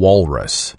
walrus.